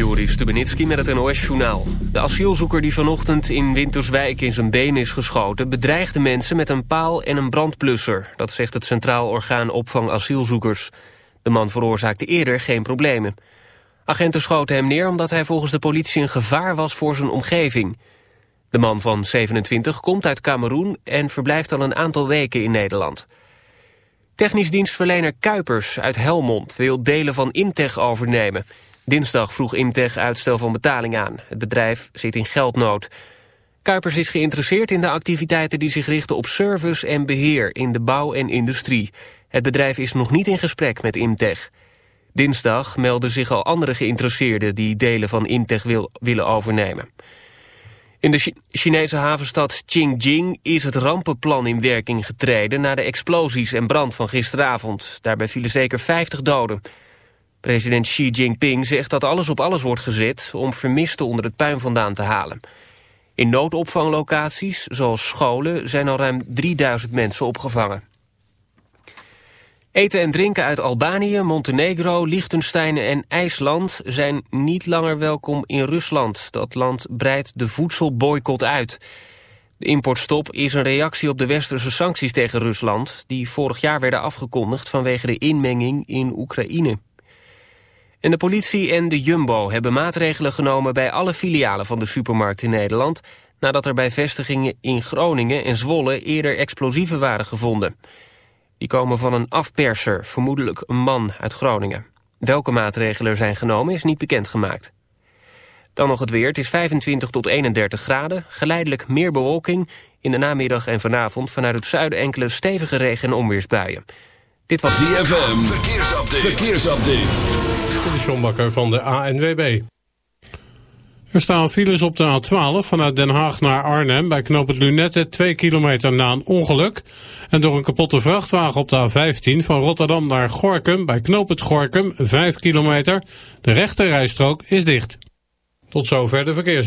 Joris Stubenitski met het NOS-journaal. De asielzoeker die vanochtend in Winterswijk in zijn been is geschoten... bedreigde mensen met een paal en een brandplusser. Dat zegt het Centraal Orgaan Opvang Asielzoekers. De man veroorzaakte eerder geen problemen. Agenten schoten hem neer omdat hij volgens de politie een gevaar was voor zijn omgeving. De man van 27 komt uit Cameroen en verblijft al een aantal weken in Nederland. Technisch dienstverlener Kuipers uit Helmond wil delen van Imtech overnemen... Dinsdag vroeg Imtech uitstel van betaling aan. Het bedrijf zit in geldnood. Kuipers is geïnteresseerd in de activiteiten die zich richten op service en beheer in de bouw en industrie. Het bedrijf is nog niet in gesprek met Imtech. Dinsdag melden zich al andere geïnteresseerden die delen van Imtech wil, willen overnemen. In de Chinese havenstad Qingjing is het rampenplan in werking getreden... na de explosies en brand van gisteravond. Daarbij vielen zeker 50 doden. President Xi Jinping zegt dat alles op alles wordt gezet om vermisten onder het puin vandaan te halen. In noodopvanglocaties, zoals scholen, zijn al ruim 3000 mensen opgevangen. Eten en drinken uit Albanië, Montenegro, Liechtenstein en IJsland zijn niet langer welkom in Rusland. Dat land breidt de voedselboycott uit. De importstop is een reactie op de westerse sancties tegen Rusland... die vorig jaar werden afgekondigd vanwege de inmenging in Oekraïne. En de politie en de Jumbo hebben maatregelen genomen bij alle filialen van de supermarkt in Nederland, nadat er bij vestigingen in Groningen en Zwolle eerder explosieven waren gevonden. Die komen van een afperser, vermoedelijk een man uit Groningen. Welke maatregelen er zijn genomen is niet bekendgemaakt. Dan nog het weer. Het is 25 tot 31 graden. Geleidelijk meer bewolking. In de namiddag en vanavond vanuit het zuiden enkele stevige regen- en onweersbuien. Dit was ZFM. Verkeersupdate. Verkeersupdate. De Sjombakker van de ANWB. Er staan files op de A12 vanuit Den Haag naar Arnhem bij knoop het Lunette 2 kilometer na een ongeluk. En door een kapotte vrachtwagen op de A15 van Rotterdam naar Gorkum bij knoop het Gorkum 5 kilometer. De rechte rijstrook is dicht. Tot zover de verkeers.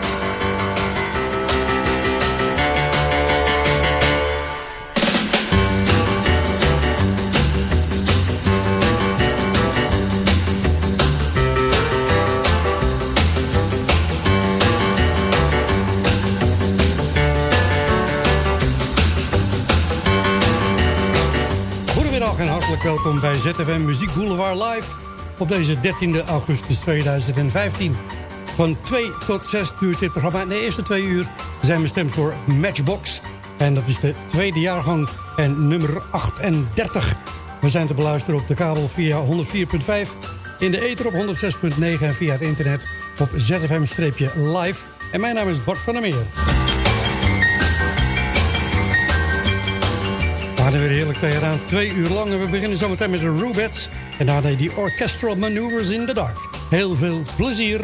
Welkom bij ZFM Muziek Boulevard Live op deze 13 augustus 2015. Van 2 tot 6 duurt dit programma. In de eerste twee uur zijn bestemd voor Matchbox. En dat is de tweede jaargang en nummer 38. We zijn te beluisteren op de kabel via 104.5, in de ether op 106.9 en via het internet op ZFM-live. En mijn naam is Bart van der Meer. We weer heerlijk tegenaan. Twee uur lang en we beginnen zometeen met de Rubats En daarna die Orchestral Maneuvers in the Dark. Heel veel plezier.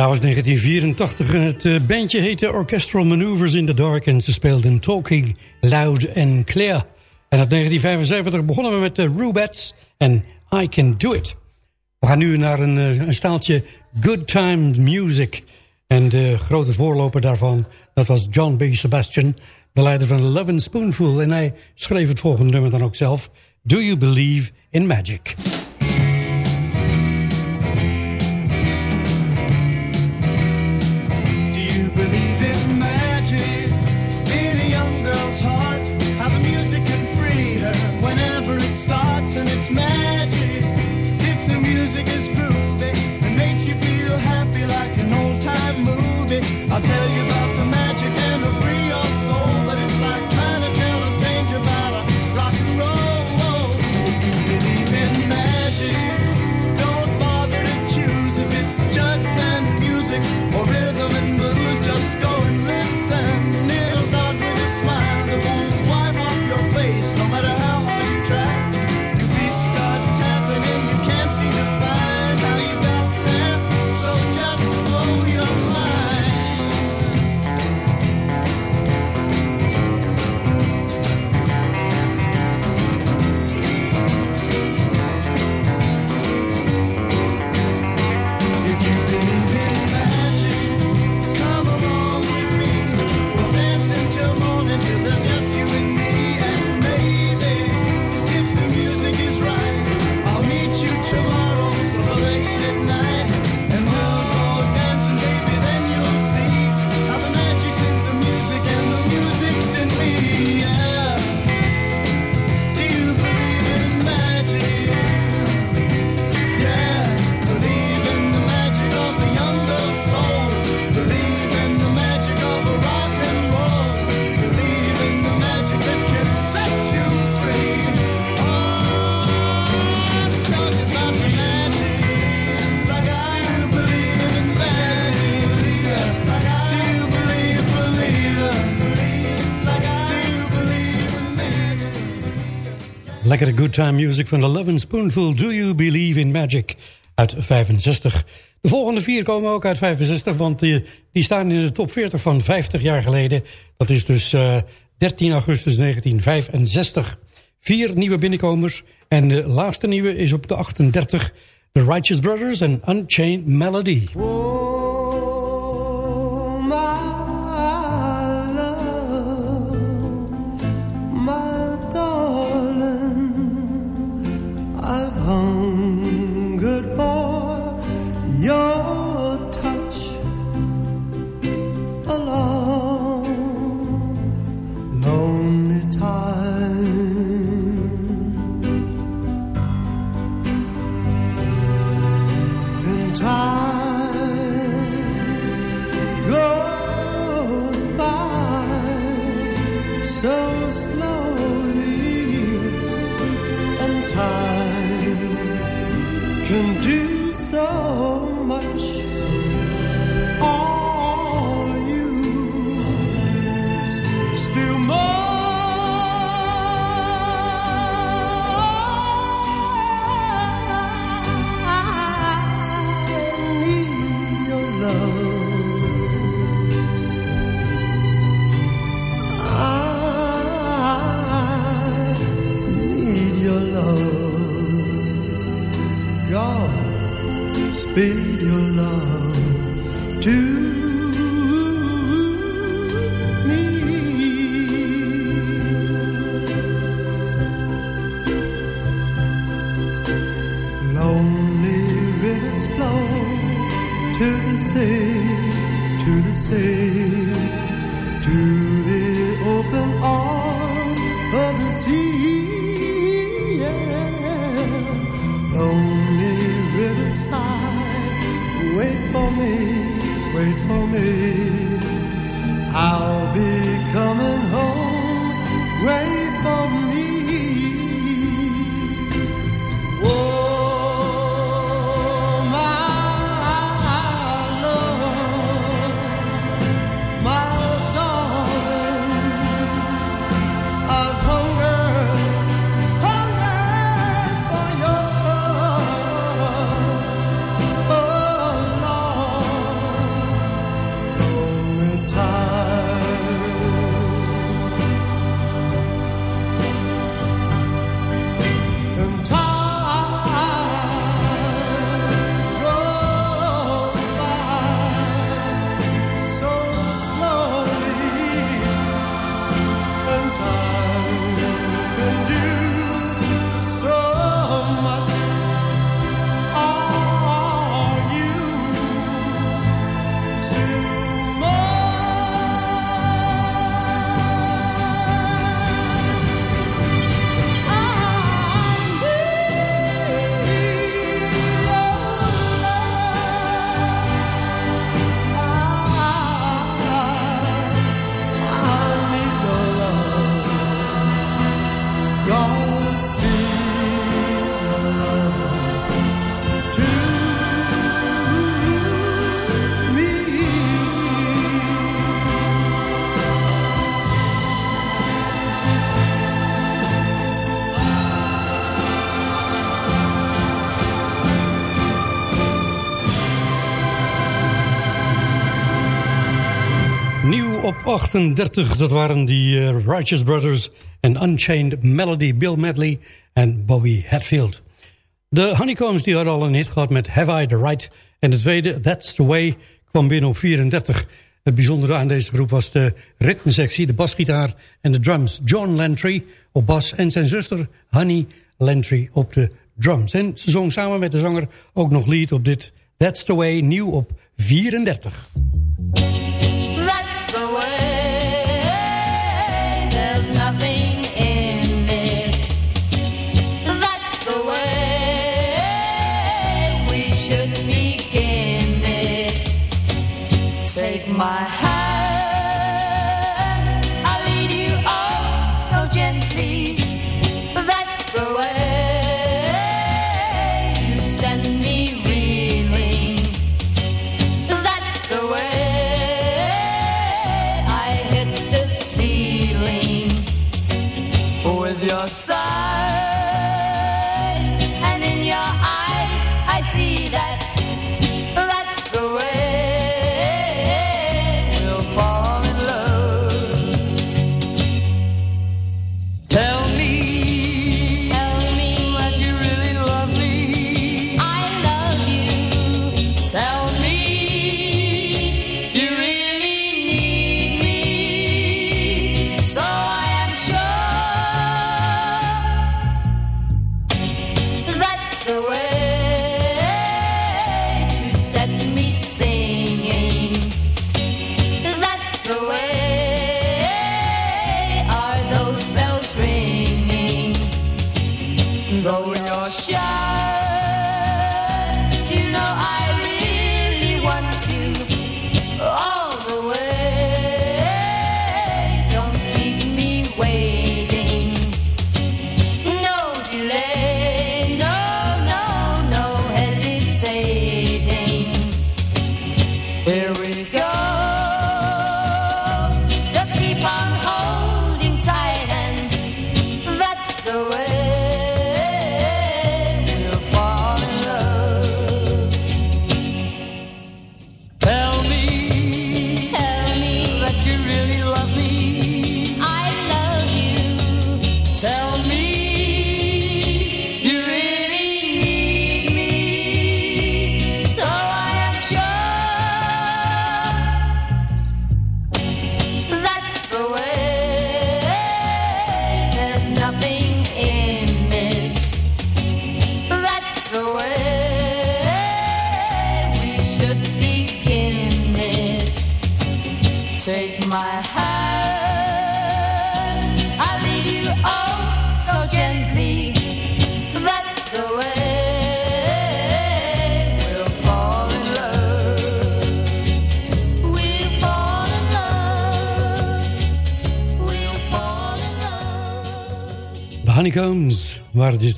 Jaar was 1984 en het eh, bandje heette Orchestral Maneuvers in the Dark... en ze speelden Talking Loud and Clear. En in 1975 begonnen we met de Rubettes en I Can Do It. We gaan nu naar een, eh, een staaltje Good Time Music. En de grote voorloper daarvan, dat was John B. Sebastian... de leider van Love and Spoonful. En hij schreef het volgende nummer dan ook zelf... Do You Believe in Magic? Lekkere good time music van The Love Spoonful. Do You Believe in Magic? Uit 65. De volgende vier komen ook uit 65, want die, die staan in de top 40 van 50 jaar geleden. Dat is dus uh, eh, 13 augustus 1965. Vier nieuwe binnenkomers. En de laatste nieuwe is op de 38. The Righteous Brothers en Unchained Melody. speed 38, dat waren die uh, Righteous Brothers en Unchained Melody, Bill Medley en Bobby Hatfield. De Honeycombs die hadden al een hit gehad met Have I The Right. En de tweede, That's The Way, kwam binnen op 34. Het bijzondere aan deze groep was de ritmesectie, de basgitaar en de drums. John Lantry op bas en zijn zuster Honey Lantry op de drums. En ze zong samen met de zanger ook nog lead op dit That's The Way, nieuw op 34.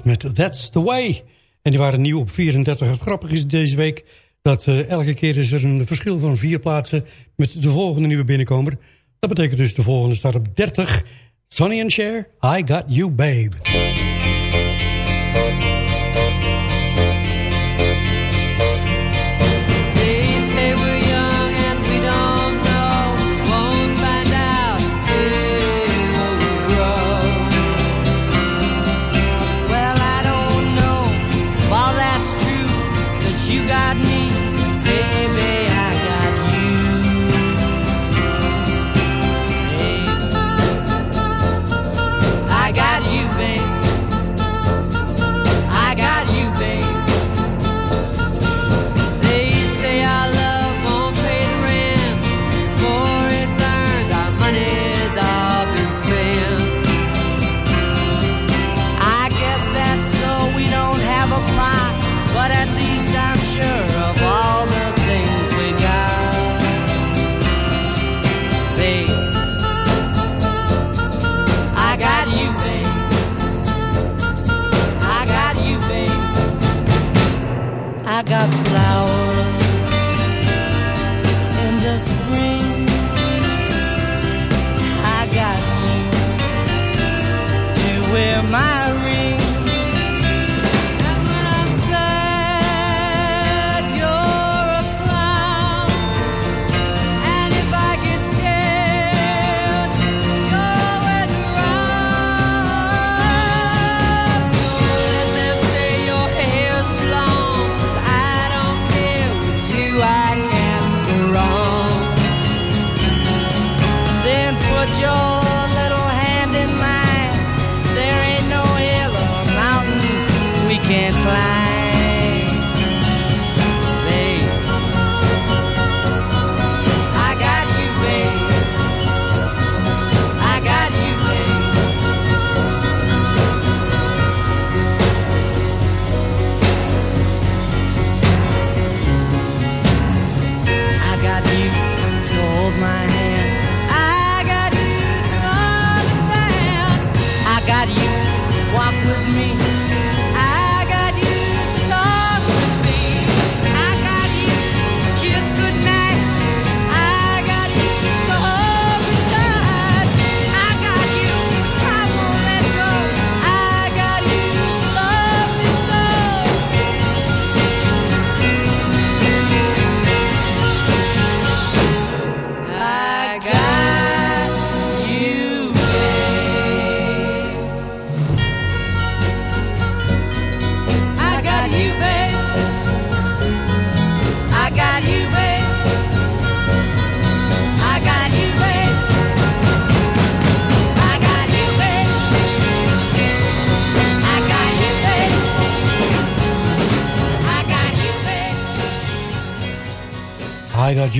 Met That's the Way. En die waren nieuw op 34. Het grappige is deze week dat uh, elke keer is er een verschil van vier plaatsen met de volgende nieuwe binnenkomer. Dat betekent dus de volgende staat op 30. Sonny and Cher, I Got You Babe.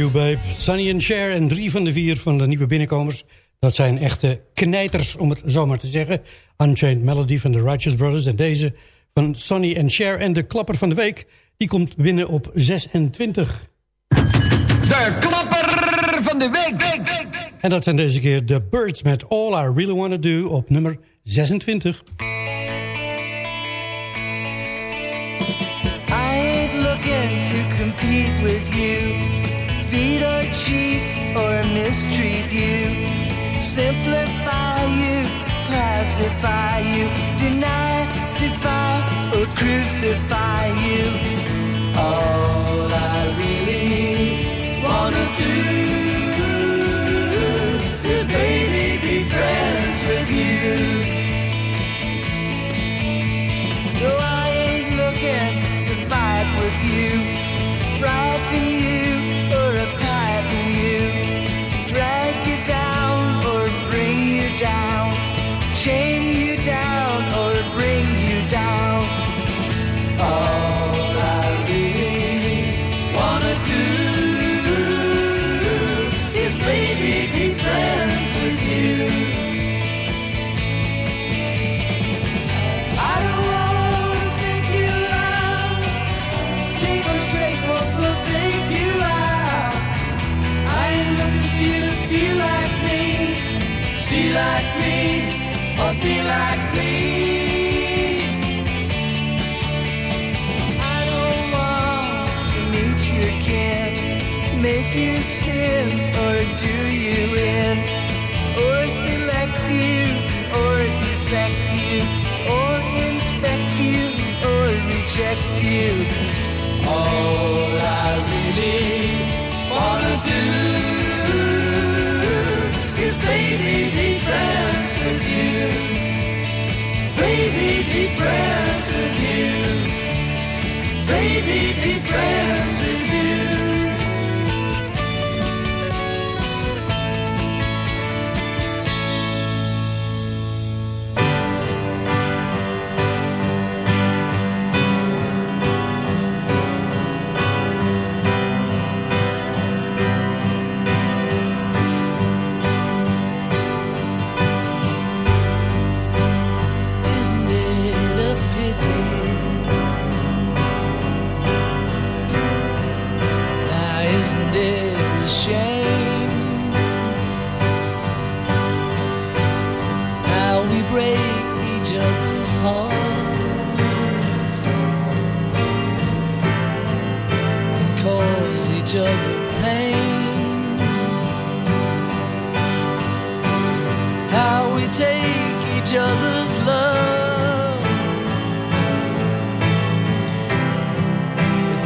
You Babe, Sonny and Cher en drie van de vier van de nieuwe binnenkomers. Dat zijn echte knijters, om het zo maar te zeggen. Unchained Melody van de Righteous Brothers en deze van Sonny and Cher. En de klapper van de week, die komt binnen op 26. De klapper van de week. En dat zijn deze keer The Birds met All I Really Wanna Do op nummer 26. I ain't looking to compete with you. Or mistreat you. Simplify you, pacify you. Deny, defy or crucify you. All I really wanna do is baby be friends with you. No,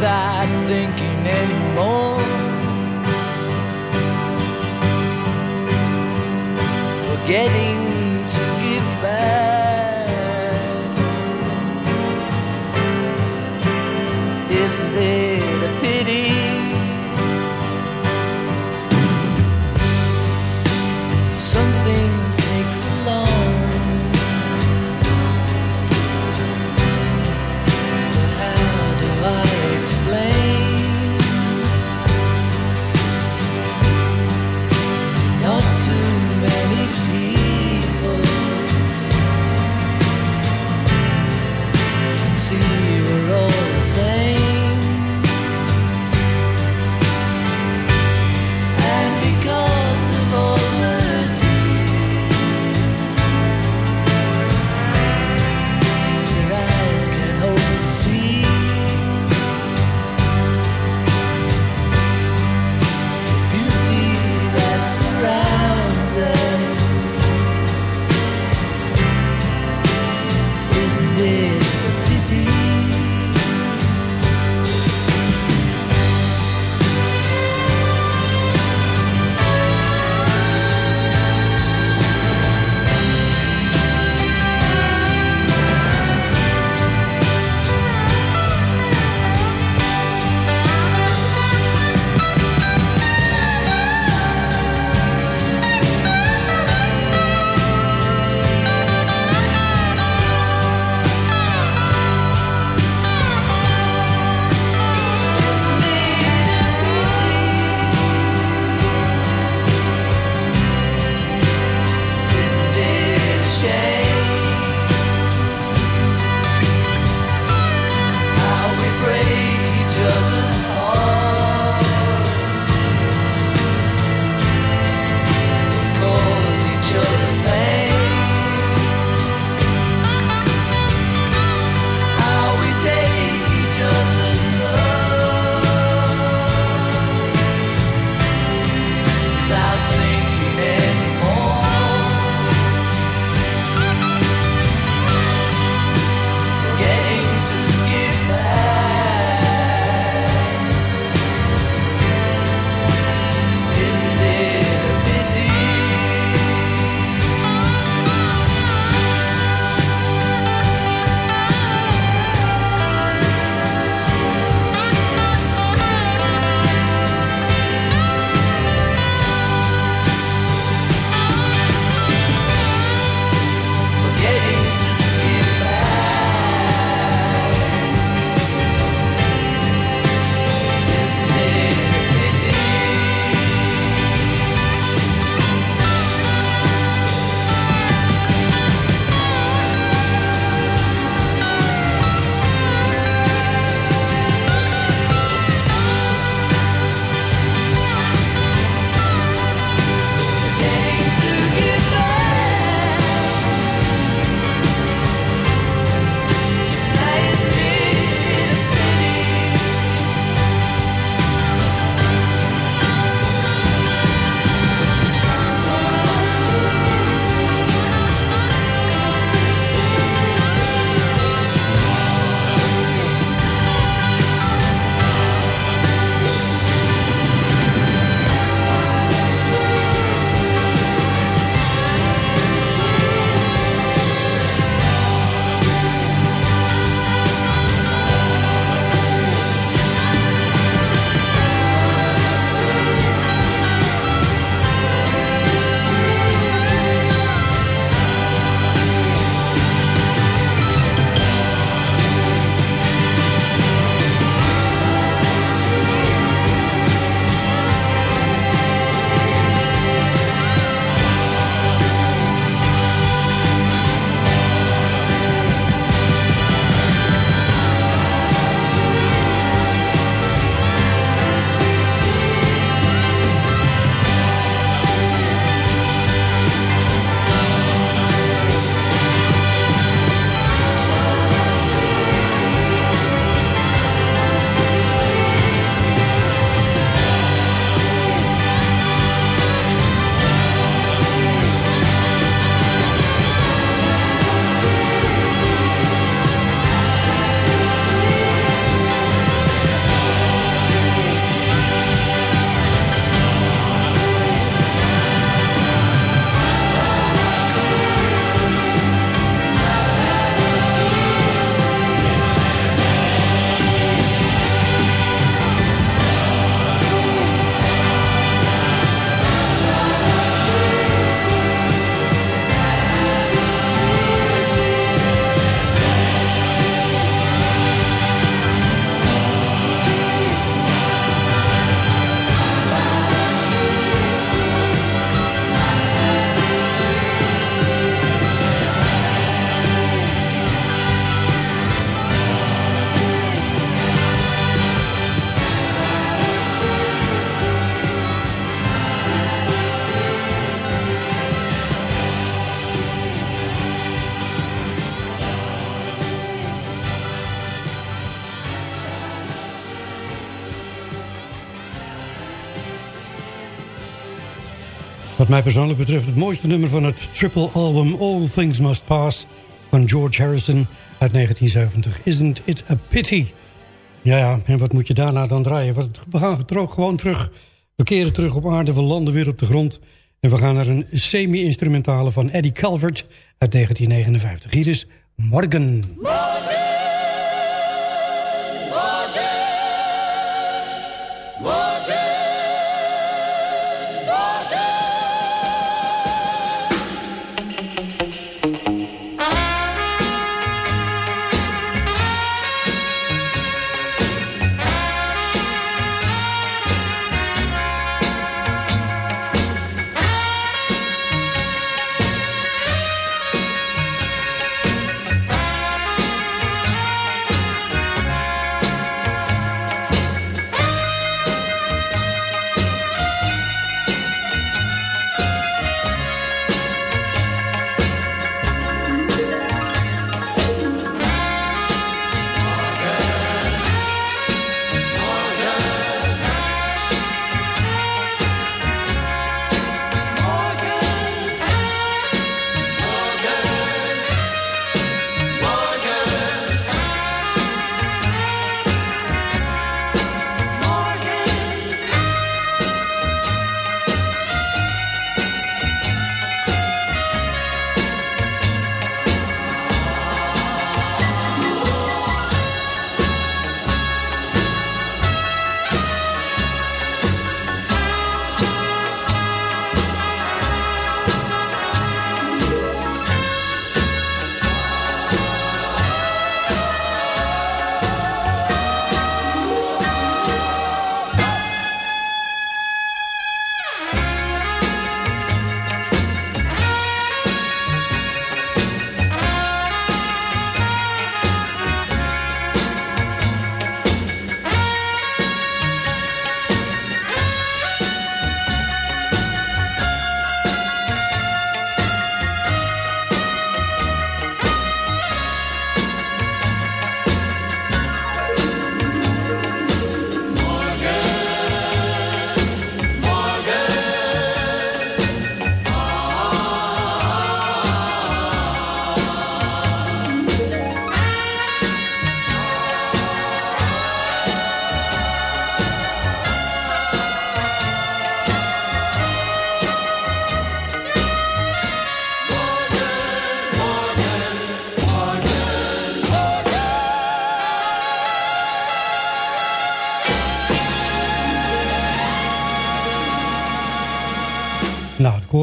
without thinking anymore. Forgetting Wat mij persoonlijk betreft het mooiste nummer van het triple album All Things Must Pass van George Harrison uit 1970. Isn't it a pity? Ja, ja, en wat moet je daarna dan draaien? We gaan gewoon terug, we keren terug op aarde, we landen weer op de grond... en we gaan naar een semi-instrumentale van Eddie Calvert uit 1959. Hier is Morgan. Nou,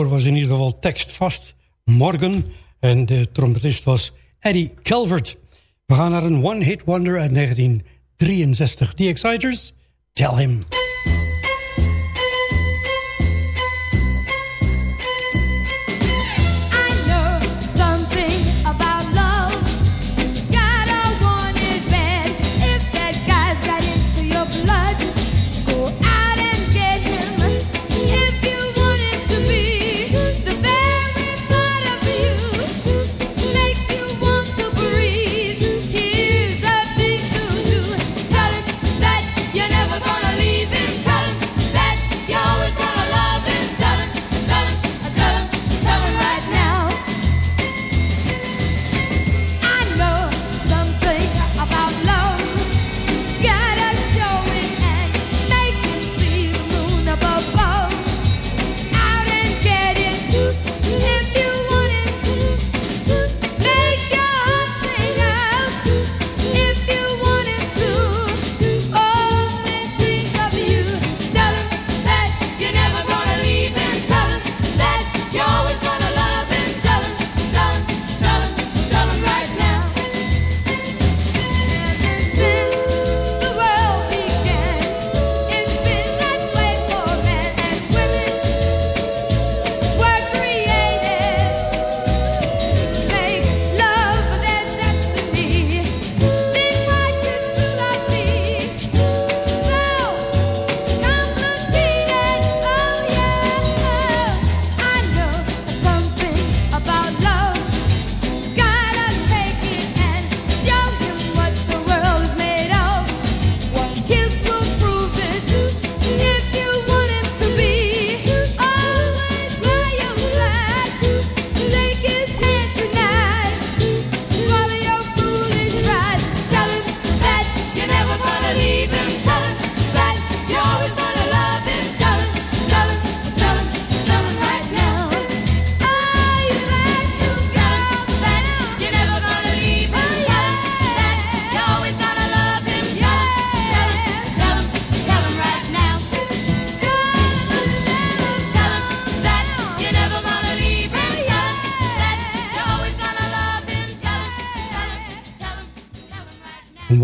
was in ieder geval tekstvast. Morgan. En de trompetist was Eddie Calvert. We gaan naar een one-hit wonder uit 1963. The Exciters, Tell Him.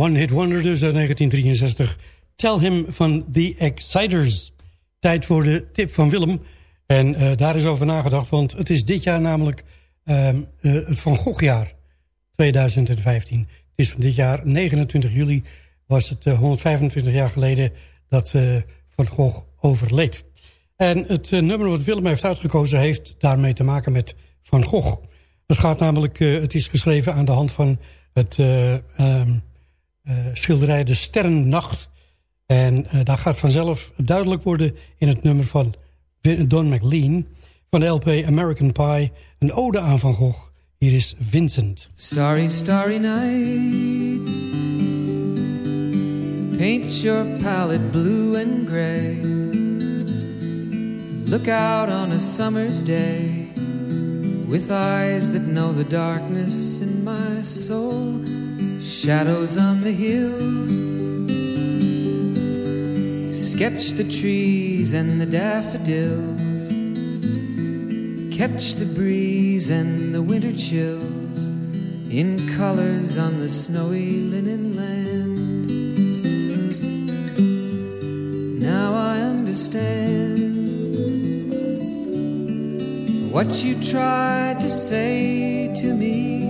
One-hit wonder dus uit 1963. Tell Him van The Exciters. Tijd voor de tip van Willem. En eh, daar is over nagedacht, want het is dit jaar namelijk ehm, eh, het Van Gogh-jaar 2015. Het is van dit jaar, 29 juli, was het eh, 125 jaar geleden dat eh, Van Gogh overleed. En het eh, nummer wat Willem heeft uitgekozen heeft daarmee te maken met Van Gogh. Het gaat namelijk, eh, het is geschreven aan de hand van het eh, ehm, eh, schilderij De Sterrennacht. En eh, daar gaat vanzelf duidelijk worden in het nummer van Don McLean... van de LP American Pie, een ode aan Van Gogh. Hier is Vincent. Starry, starry night. Paint your palette blue and gray. Look out on a summer's day with eyes that know the darkness in my soul. Shadows on the hills. Sketch the trees and the daffodils. Catch the breeze and the winter chills in colors on the snowy linen land. Now I understand what you tried to say to me,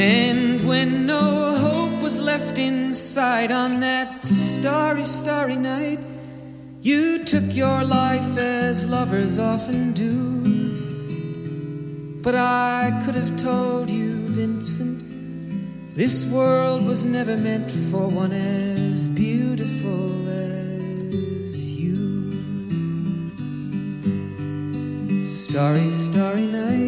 And when no hope was left inside on that starry, starry night, you took your life as lovers often do. But I could have told you, Vincent, this world was never meant for one as beautiful as you. Starry, starry night.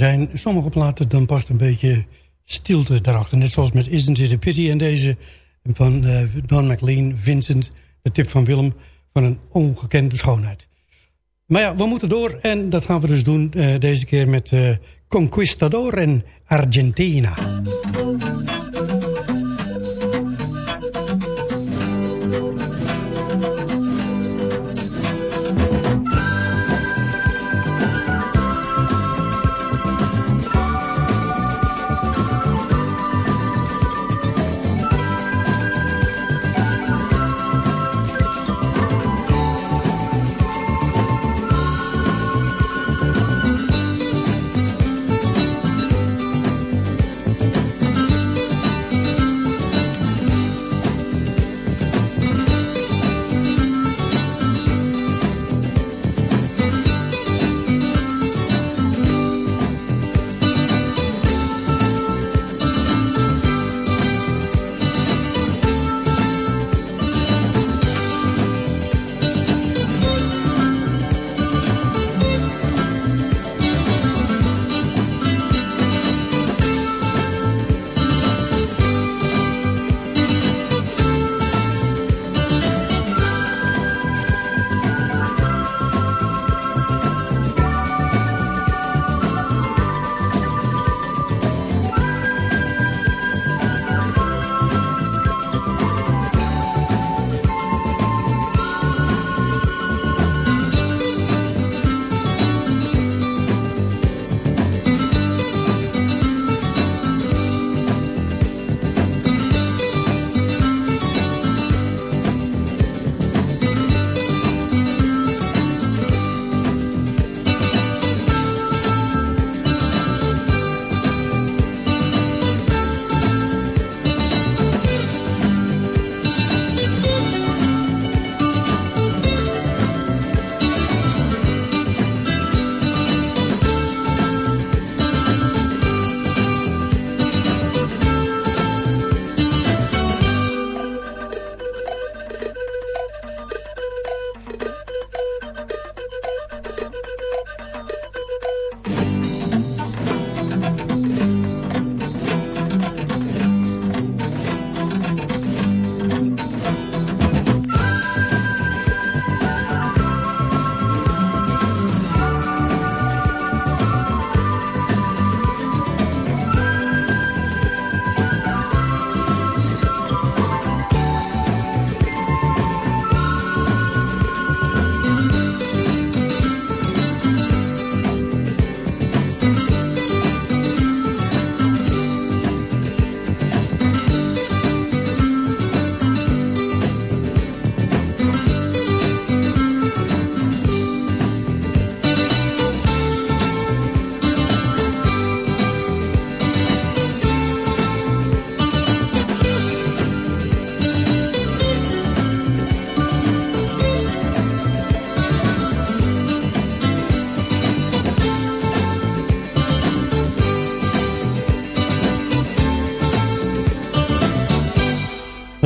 zijn sommige platen, dan past een beetje stilte daarachter. Net zoals met Isn't It a Pity en deze van eh, Don McLean, Vincent, de tip van Willem, van een ongekende schoonheid. Maar ja, we moeten door en dat gaan we dus doen eh, deze keer met eh, Conquistador en Argentina.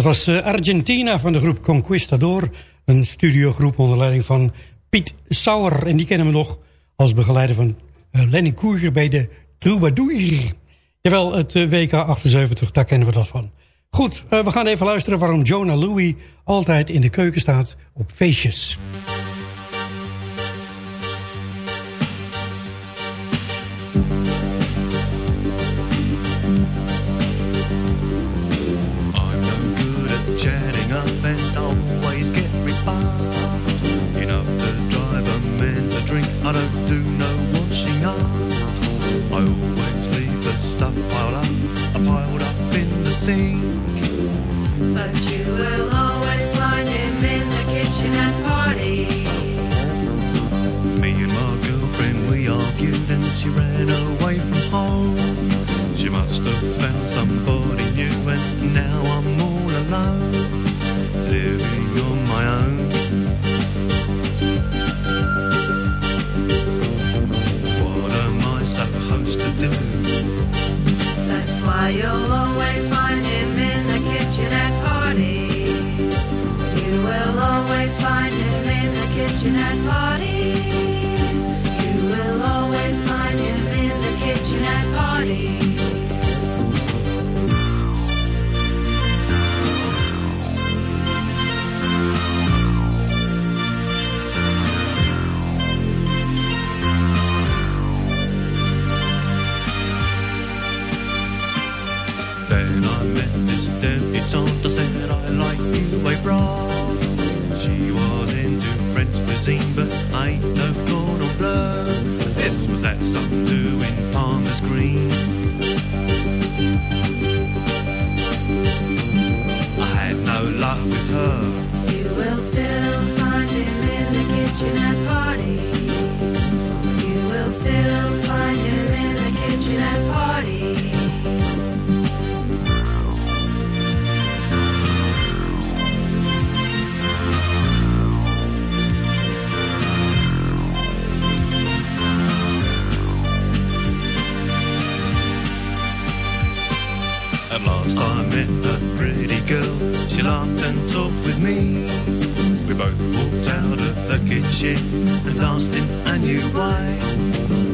Dat was eh, Argentina van de groep Conquistador. Een studiogroep onder leiding van Piet Sauer. En die kennen we nog als begeleider van eh, Lenny Koerger bij de Troubadour. Jawel, het eh, WK 78, daar kennen we dat van. Goed, we gaan even luisteren waarom Jonah Louie altijd in de keuken staat op feestjes. The stuff piled up, piled up in the sink. But you will always find him in the kitchen at parties. Me and my girlfriend we argued and she ran away ain't no. This was at some do in Palmer's Green. Girl. She laughed and talked with me. We both walked out of the kitchen and danced in a new way.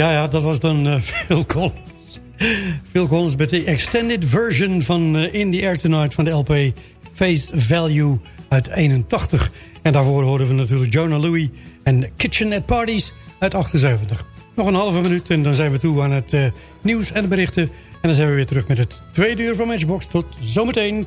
Ja, ja, dat was dan eh, Phil Collins. Phil Collins met de extended version van eh, In the Air Tonight van de LP Face Value uit 81. En daarvoor horen we natuurlijk Jonah Louie en Kitchen at Parties uit 78. Nog een halve minuut en dan zijn we toe aan het eh, nieuws en de berichten. En dan zijn we weer terug met het tweede uur van Matchbox. Tot zometeen.